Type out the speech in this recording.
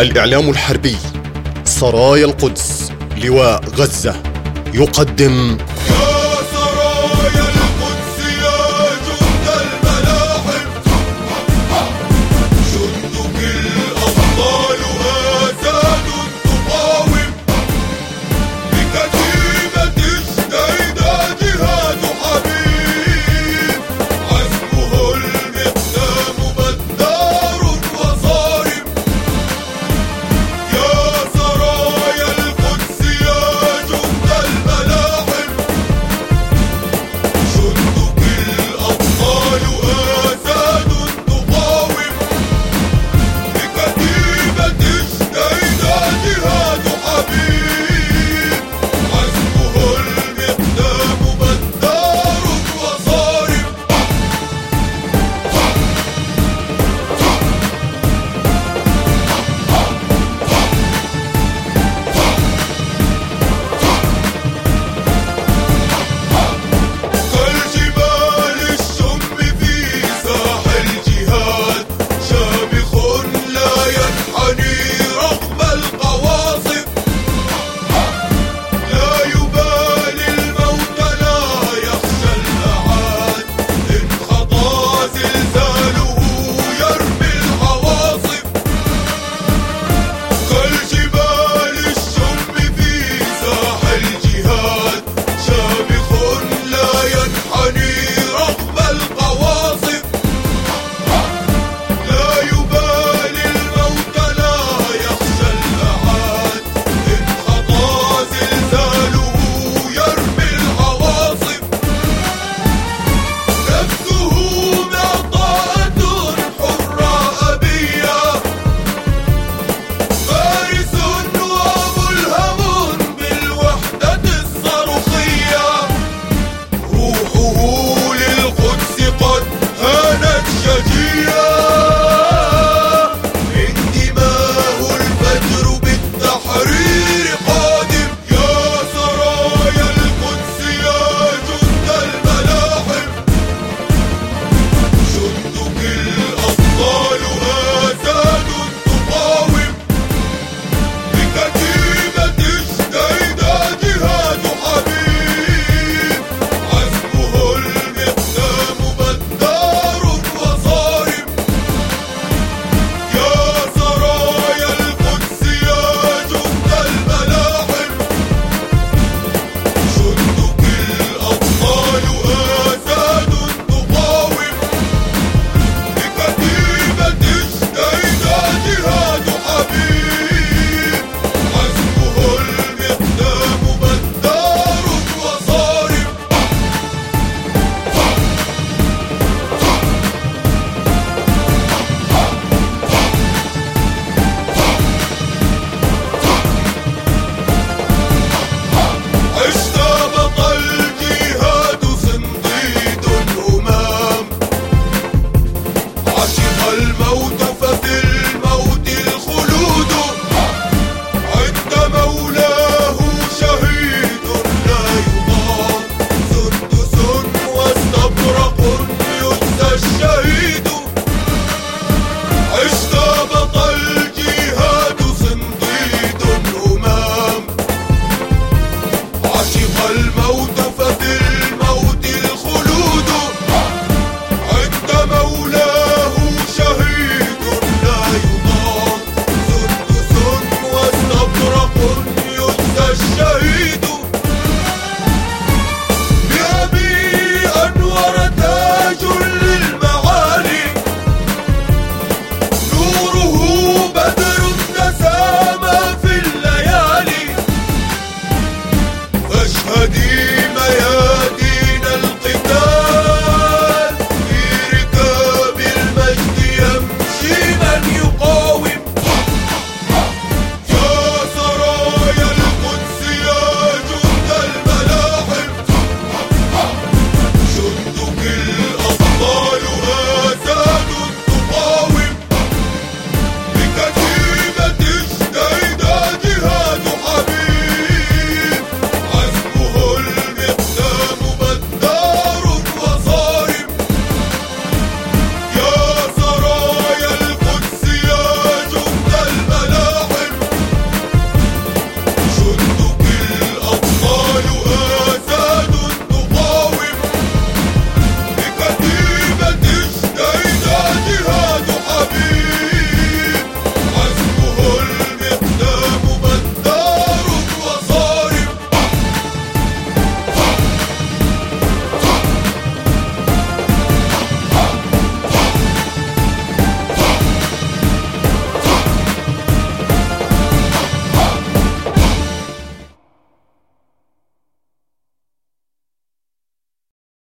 الإعلام الحربي سرايا القدس لواء غزة يقدم